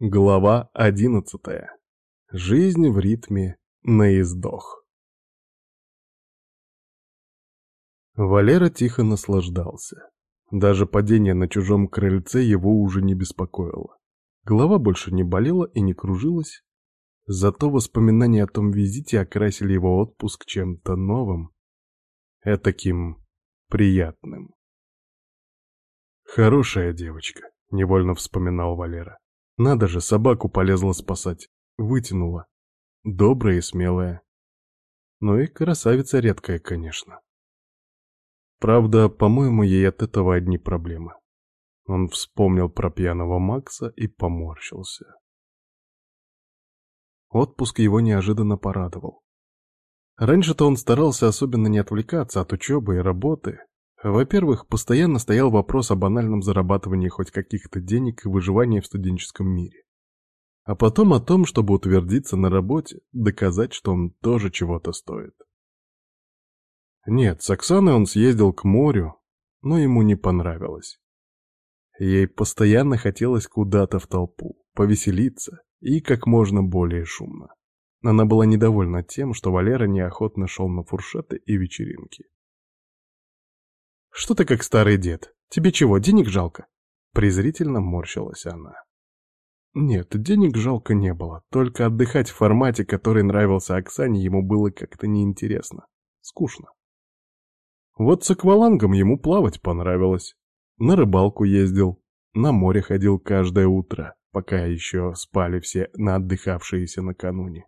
Глава одиннадцатая. Жизнь в ритме наиздох. Валера тихо наслаждался. Даже падение на чужом крыльце его уже не беспокоило. Голова больше не болела и не кружилась. Зато воспоминания о том визите окрасили его отпуск чем-то новым, этаким приятным. «Хорошая девочка», — невольно вспоминал Валера. «Надо же, собаку полезла спасать. Вытянула. Добрая и смелая. Ну и красавица редкая, конечно. Правда, по-моему, ей от этого одни проблемы. Он вспомнил про пьяного Макса и поморщился. Отпуск его неожиданно порадовал. Раньше-то он старался особенно не отвлекаться от учебы и работы. Во-первых, постоянно стоял вопрос о банальном зарабатывании хоть каких-то денег и выживании в студенческом мире. А потом о том, чтобы утвердиться на работе, доказать, что он тоже чего-то стоит. Нет, с Оксаной он съездил к морю, но ему не понравилось. Ей постоянно хотелось куда-то в толпу, повеселиться и как можно более шумно. Она была недовольна тем, что Валера неохотно шел на фуршеты и вечеринки. «Что ты как старый дед? Тебе чего, денег жалко?» Презрительно морщилась она. Нет, денег жалко не было, только отдыхать в формате, который нравился Оксане, ему было как-то неинтересно, скучно. Вот с аквалангом ему плавать понравилось. На рыбалку ездил, на море ходил каждое утро, пока еще спали все на отдыхавшиеся накануне.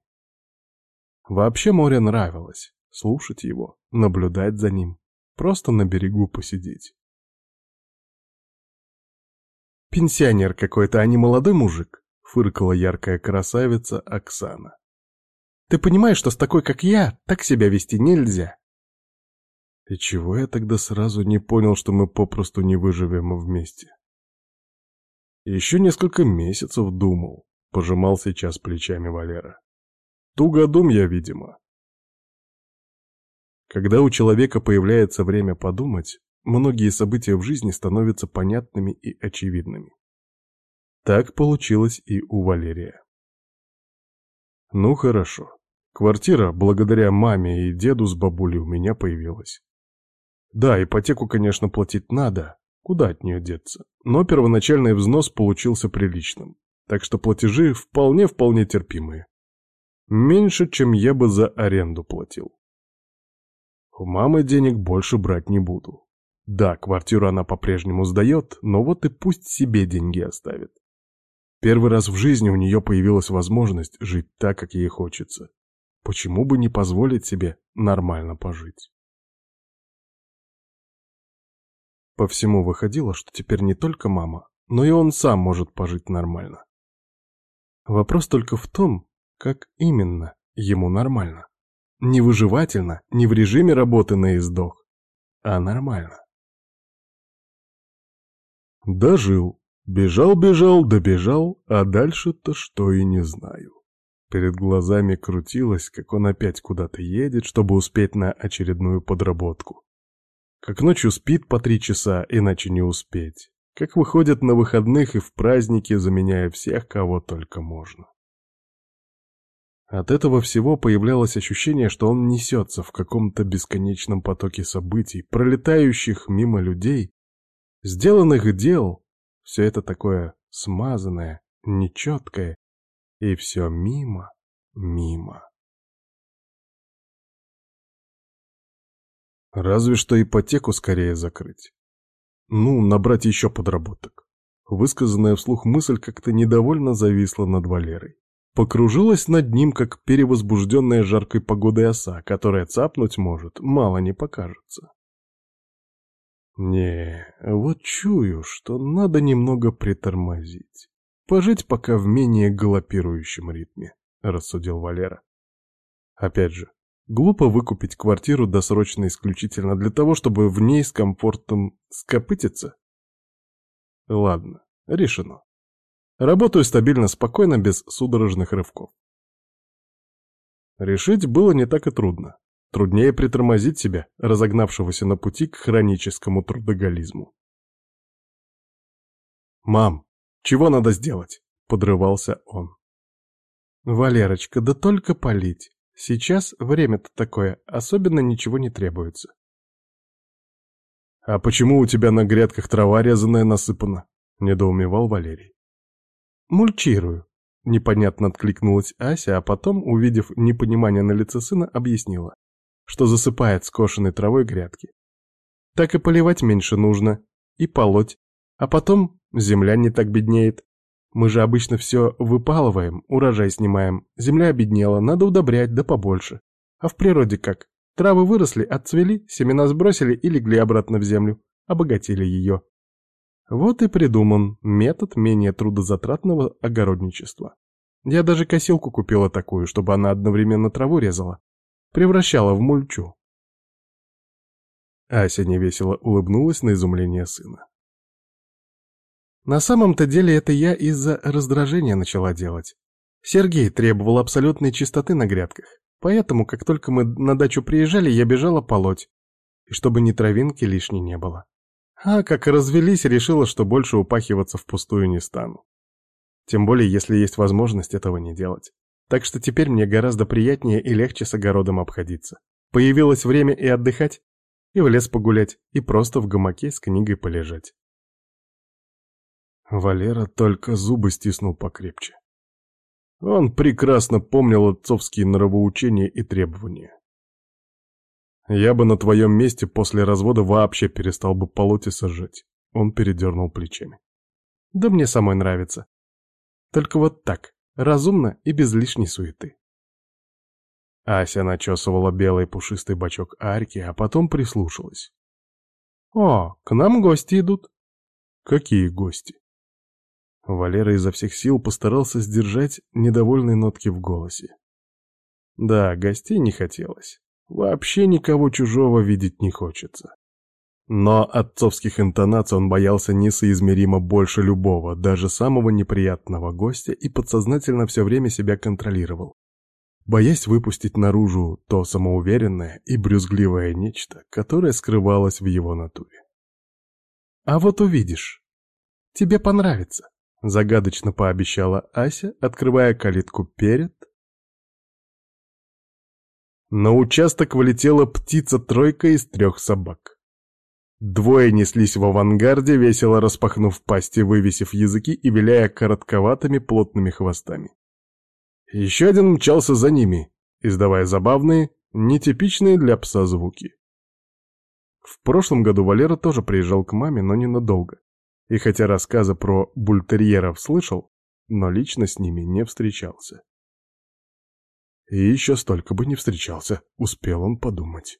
Вообще море нравилось. Слушать его, наблюдать за ним. Просто на берегу посидеть. «Пенсионер какой-то, а не молодой мужик», — фыркала яркая красавица Оксана. «Ты понимаешь, что с такой, как я, так себя вести нельзя?» И чего я тогда сразу не понял, что мы попросту не выживем вместе? Еще несколько месяцев думал, пожимал сейчас плечами Валера. Тугодум я, видимо. Когда у человека появляется время подумать, многие события в жизни становятся понятными и очевидными. Так получилось и у Валерия. Ну хорошо. Квартира, благодаря маме и деду с бабулей, у меня появилась. Да, ипотеку, конечно, платить надо, куда от нее деться, но первоначальный взнос получился приличным, так что платежи вполне-вполне терпимые. Меньше, чем я бы за аренду платил. У мамы денег больше брать не буду. Да, квартиру она по-прежнему сдает, но вот и пусть себе деньги оставит. Первый раз в жизни у нее появилась возможность жить так, как ей хочется. Почему бы не позволить себе нормально пожить? По всему выходило, что теперь не только мама, но и он сам может пожить нормально. Вопрос только в том, как именно ему нормально? Не выживательно, не в режиме работы на издох, а нормально. Дожил. Бежал-бежал, добежал, а дальше-то что и не знаю. Перед глазами крутилось, как он опять куда-то едет, чтобы успеть на очередную подработку. Как ночью спит по три часа, иначе не успеть. Как выходит на выходных и в праздники, заменяя всех, кого только можно. От этого всего появлялось ощущение, что он несется в каком-то бесконечном потоке событий, пролетающих мимо людей, сделанных дел. Все это такое смазанное, нечеткое, и все мимо, мимо. Разве что ипотеку скорее закрыть. Ну, набрать еще подработок. Высказанная вслух мысль как-то недовольно зависла над Валерой покружилась над ним, как перевозбужденная жаркой погодой оса, которая цапнуть может, мало не покажется. Не, вот чую, что надо немного притормозить. Пожить пока в менее галопирующем ритме, рассудил Валера. Опять же, глупо выкупить квартиру досрочно исключительно для того, чтобы в ней с комфортом скопытиться? Ладно, решено. Работаю стабильно, спокойно, без судорожных рывков. Решить было не так и трудно. Труднее притормозить себя, разогнавшегося на пути к хроническому трудоголизму. «Мам, чего надо сделать?» — подрывался он. «Валерочка, да только полить. Сейчас время-то такое, особенно ничего не требуется». «А почему у тебя на грядках трава резаная насыпана?» — недоумевал Валерий. «Мульчирую», — непонятно откликнулась Ася, а потом, увидев непонимание на лице сына, объяснила, что засыпает скошенной травой грядки. «Так и поливать меньше нужно, и полоть, а потом земля не так беднеет. Мы же обычно все выпалываем, урожай снимаем. Земля обеднела, надо удобрять, да побольше. А в природе как? Травы выросли, отцвели, семена сбросили и легли обратно в землю, обогатили ее. Вот и придуман метод менее трудозатратного огородничества. Я даже косилку купила такую, чтобы она одновременно траву резала. Превращала в мульчу. Ася невесело улыбнулась на изумление сына. На самом-то деле это я из-за раздражения начала делать. Сергей требовал абсолютной чистоты на грядках, поэтому, как только мы на дачу приезжали, я бежала полоть, и чтобы ни травинки лишней не было. А как развелись, решила, что больше упахиваться впустую не стану. Тем более, если есть возможность этого не делать. Так что теперь мне гораздо приятнее и легче с огородом обходиться. Появилось время и отдыхать, и в лес погулять, и просто в гамаке с книгой полежать. Валера только зубы стиснул покрепче. Он прекрасно помнил отцовские нравоучения и требования. Я бы на твоем месте после развода вообще перестал бы полоть и сажать. Он передернул плечами. Да мне самой нравится. Только вот так, разумно и без лишней суеты. Ася начесывала белый пушистый бачок арки, а потом прислушалась. «О, к нам гости идут». «Какие гости?» Валера изо всех сил постарался сдержать недовольные нотки в голосе. Да, гостей не хотелось. Вообще никого чужого видеть не хочется. Но отцовских интонаций он боялся несоизмеримо больше любого, даже самого неприятного гостя, и подсознательно все время себя контролировал, боясь выпустить наружу то самоуверенное и брюзгливое нечто, которое скрывалось в его натуре. «А вот увидишь. Тебе понравится», Загадочно пообещала Ася, открывая калитку перед. На участок влетела птица-тройка из трех собак. Двое неслись в авангарде, весело распахнув пасти, вывесив языки и виляя коротковатыми плотными хвостами. Еще один мчался за ними, издавая забавные, нетипичные для пса звуки. В прошлом году Валера тоже приезжал к маме, но ненадолго. И хотя рассказы про бультерьеров слышал, но лично с ними не встречался. И еще столько бы не встречался, успел он подумать.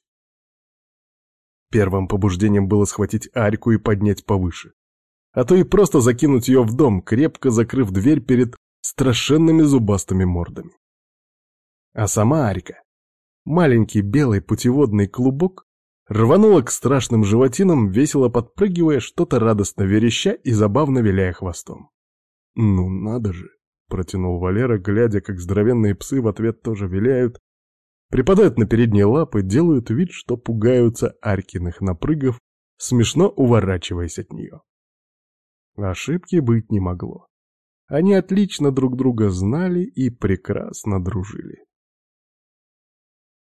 Первым побуждением было схватить Арьку и поднять повыше. А то и просто закинуть ее в дом, крепко закрыв дверь перед страшенными зубастыми мордами. А сама Арька, маленький белый путеводный клубок, рванула к страшным животинам, весело подпрыгивая, что-то радостно вереща и забавно виляя хвостом. «Ну надо же!» — протянул Валера, глядя, как здоровенные псы в ответ тоже виляют, припадают на передние лапы, делают вид, что пугаются Аркиных напрыгов, смешно уворачиваясь от нее. Ошибки быть не могло. Они отлично друг друга знали и прекрасно дружили.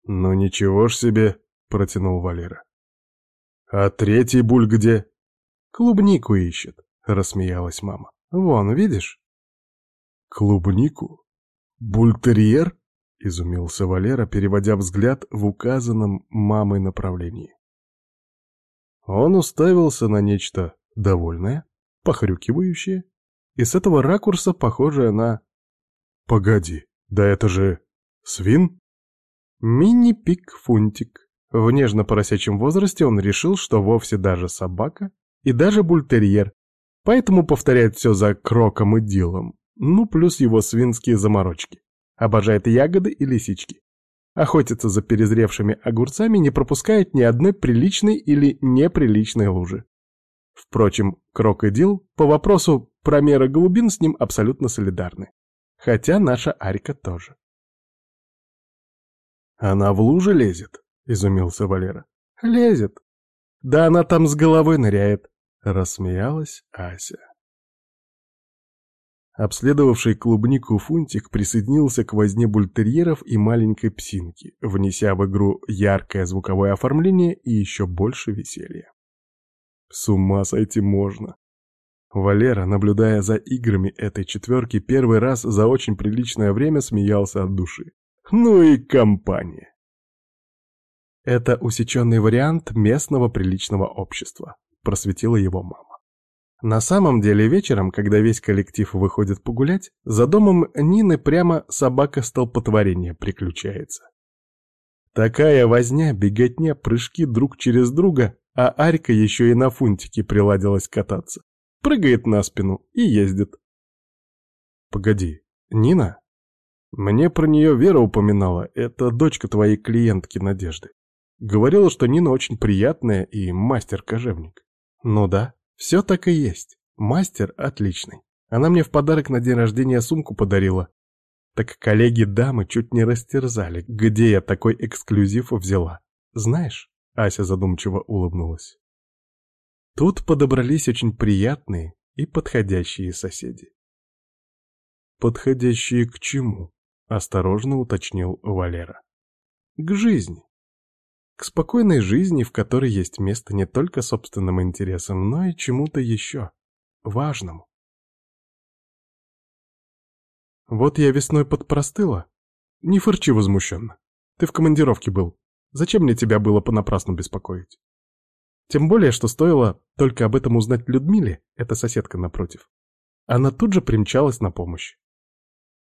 «Ну ничего ж себе!» протянул Валера. «А третий буль где?» «Клубнику ищет», — рассмеялась мама. «Вон, видишь?» «Клубнику? Бультерьер?» — изумился Валера, переводя взгляд в указанном мамой направлении. Он уставился на нечто довольное, похрюкивающее, и с этого ракурса похожее на... «Погоди, да это же... свин?» «Мини-пик-фунтик», в нежно-поросячьем возрасте он решил, что вовсе даже собака и даже бультерьер, поэтому повторяет все за кроком и дилом, ну плюс его свинские заморочки. Обожает ягоды и лисички. Охотится за перезревшими огурцами, не пропускает ни одной приличной или неприличной лужи. Впрочем, Крок и Дил по вопросу промера глубин с ним абсолютно солидарны. Хотя наша Арика тоже. Она в луже лезет, — изумился Валера. «Лезет. Да она там с головой ныряет», — рассмеялась Ася. Обследовавший клубнику Фунтик присоединился к возне бультерьеров и маленькой псинки, внеся в игру яркое звуковое оформление и еще больше веселья. С ума сойти можно. Валера, наблюдая за играми этой четверки, первый раз за очень приличное время смеялся от души. Ну и компания. Это усеченный вариант местного приличного общества, просветила его мама. На самом деле вечером, когда весь коллектив выходит погулять, за домом Нины прямо собака-столпотворение приключается. Такая возня, беготня, прыжки друг через друга, а Арька еще и на фунтике приладилась кататься. Прыгает на спину и ездит. Погоди, Нина? Мне про нее Вера упоминала, это дочка твоей клиентки Надежды. Говорила, что Нина очень приятная и мастер-кожевник. Ну да, все так и есть. Мастер отличный. Она мне в подарок на день рождения сумку подарила. Так коллеги-дамы чуть не растерзали, где я такой эксклюзив взяла. Знаешь, Ася задумчиво улыбнулась. Тут подобрались очень приятные и подходящие соседи. «Подходящие к чему?» — осторожно уточнил Валера. «К жизни к спокойной жизни, в которой есть место не только собственным интересам, но и чему-то еще, важному. Вот я весной подпростыла. Не фырчи возмущенно. Ты в командировке был. Зачем мне тебя было понапрасну беспокоить? Тем более, что стоило только об этом узнать Людмиле, эта соседка напротив. Она тут же примчалась на помощь.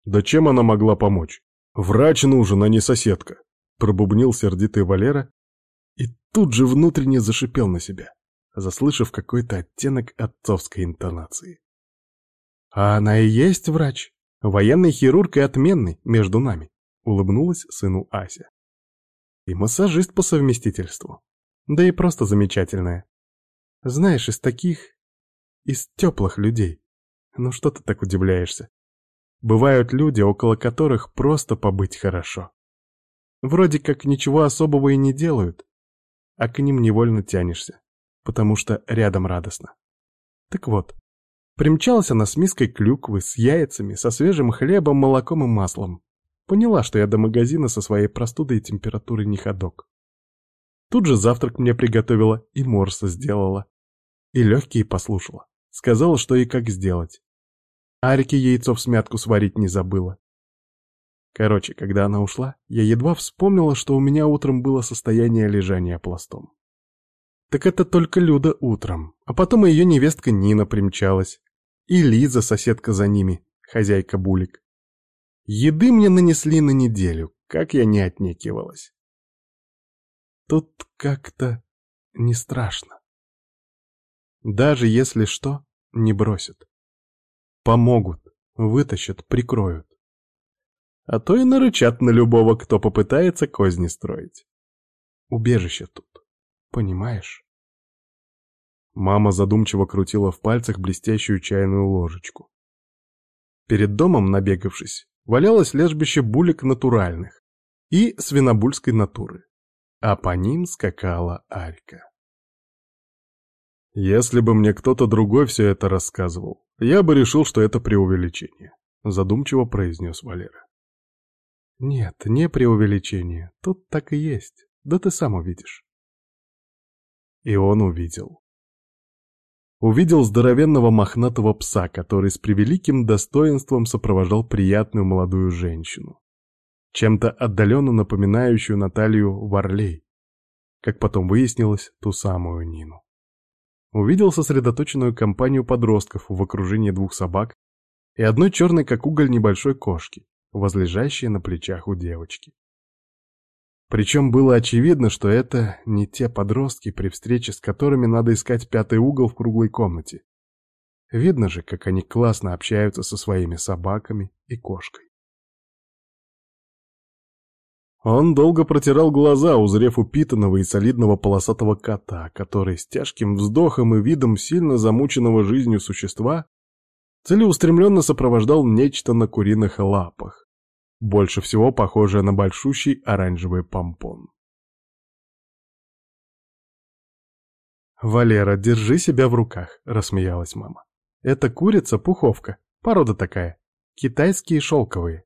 Да чем она могла помочь? Врач нужен, а не соседка, пробубнил сердитый Валера, и тут же внутренне зашипел на себя, заслышав какой-то оттенок отцовской интонации. «А она и есть врач, военный хирург и отменный между нами», — улыбнулась сыну Ася. «И массажист по совместительству, да и просто замечательная. Знаешь, из таких... из теплых людей. Ну что ты так удивляешься? Бывают люди, около которых просто побыть хорошо. Вроде как ничего особого и не делают, а к ним невольно тянешься, потому что рядом радостно. Так вот, примчалась она с миской клюквы, с яйцами, со свежим хлебом, молоком и маслом. Поняла, что я до магазина со своей простудой и температурой не ходок. Тут же завтрак мне приготовила и морса сделала. И легкие послушала. Сказала, что и как сделать. Арике яйцо в смятку сварить не забыла. Короче, когда она ушла, я едва вспомнила, что у меня утром было состояние лежания пластом. Так это только Люда утром, а потом ее невестка Нина примчалась. И Лиза, соседка за ними, хозяйка Булик. Еды мне нанесли на неделю, как я не отнекивалась. Тут как-то не страшно. Даже если что, не бросят. Помогут, вытащат, прикроют а то и нарычат на любого, кто попытается козни строить. Убежище тут, понимаешь? Мама задумчиво крутила в пальцах блестящую чайную ложечку. Перед домом, набегавшись, валялось лежбище булек натуральных и свинобульской натуры, а по ним скакала Арька. Если бы мне кто-то другой все это рассказывал, я бы решил, что это преувеличение, задумчиво произнес Валера. Нет, не преувеличение. Тут так и есть. Да ты сам увидишь. И он увидел. Увидел здоровенного мохнатого пса, который с превеликим достоинством сопровождал приятную молодую женщину, чем-то отдаленно напоминающую Наталью Варлей, как потом выяснилось, ту самую Нину. Увидел сосредоточенную компанию подростков в окружении двух собак и одной черной как уголь небольшой кошки, возлежащие на плечах у девочки. Причем было очевидно, что это не те подростки, при встрече с которыми надо искать пятый угол в круглой комнате. Видно же, как они классно общаются со своими собаками и кошкой. Он долго протирал глаза, узрев упитанного и солидного полосатого кота, который с тяжким вздохом и видом сильно замученного жизнью существа целеустремленно сопровождал нечто на куриных лапах, больше всего похожее на большущий оранжевый помпон. «Валера, держи себя в руках», — рассмеялась мама. «Это курица-пуховка. Порода такая. Китайские шелковые.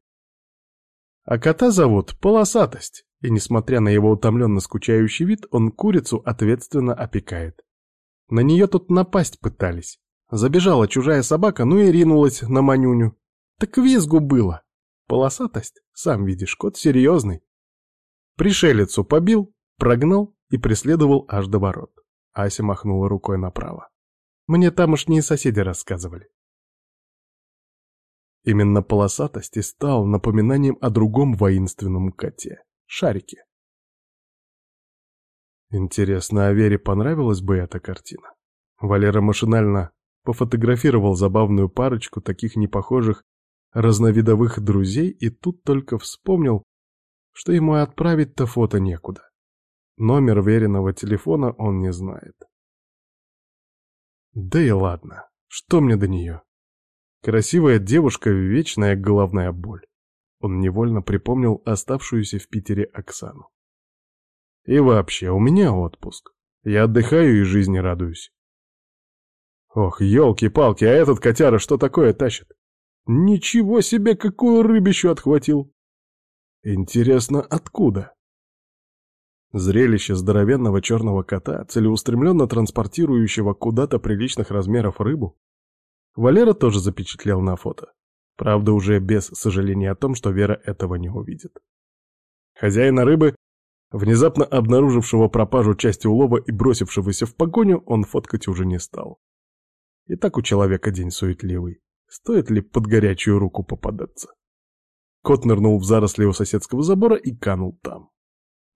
А кота зовут Полосатость, и, несмотря на его утомленно скучающий вид, он курицу ответственно опекает. На нее тут напасть пытались. Забежала чужая собака, ну и ринулась на манюню. Так визгу было. Полосатость, сам видишь, кот серьезный. Пришелицу побил, прогнал и преследовал аж до ворот. Ася махнула рукой направо. Мне тамошние соседи рассказывали. Именно полосатость и стал напоминанием о другом воинственном коте — Шарике. Интересно, а Вере понравилась бы эта картина? Валера машинально пофотографировал забавную парочку таких непохожих разновидовых друзей и тут только вспомнил, что ему отправить-то фото некуда. Номер веренного телефона он не знает. Да и ладно, что мне до нее? Красивая девушка — вечная головная боль. Он невольно припомнил оставшуюся в Питере Оксану. И вообще, у меня отпуск. Я отдыхаю и жизни радуюсь. Ох, елки-палки, а этот котяра что такое тащит? Ничего себе, какую рыбищу отхватил! Интересно, откуда? Зрелище здоровенного черного кота, целеустремленно транспортирующего куда-то приличных размеров рыбу, Валера тоже запечатлел на фото. Правда, уже без сожаления о том, что Вера этого не увидит. Хозяина рыбы, внезапно обнаружившего пропажу части улова и бросившегося в погоню, он фоткать уже не стал. И так у человека день суетливый. Стоит ли под горячую руку попадаться? Кот нырнул в заросли у соседского забора и канул там.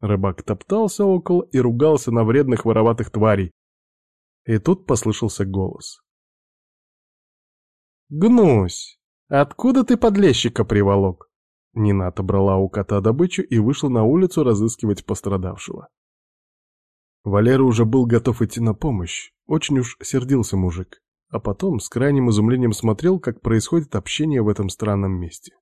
Рыбак топтался около и ругался на вредных вороватых тварей. И тут послышался голос. «Гнусь, откуда ты подлещика приволок?» Нина отобрала у кота добычу и вышла на улицу разыскивать пострадавшего. Валера уже был готов идти на помощь. Очень уж сердился мужик. А потом с крайним изумлением смотрел, как происходит общение в этом странном месте.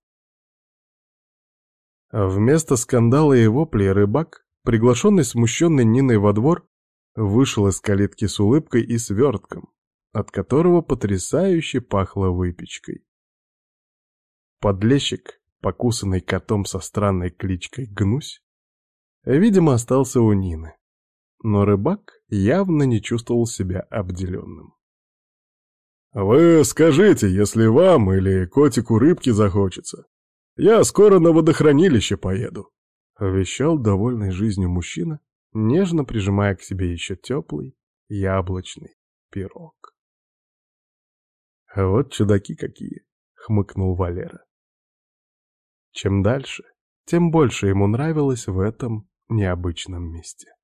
Вместо скандала и воплей рыбак, приглашенный смущенной Ниной во двор, вышел из калитки с улыбкой и свертком, от которого потрясающе пахло выпечкой. Подлещик, покусанный котом со странной кличкой Гнусь, видимо, остался у Нины. Но рыбак явно не чувствовал себя обделенным. «Вы скажите, если вам или котику рыбки захочется. Я скоро на водохранилище поеду», — вещал довольный жизнью мужчина, нежно прижимая к себе еще теплый яблочный пирог. «Вот чудаки какие!» — хмыкнул Валера. Чем дальше, тем больше ему нравилось в этом необычном месте.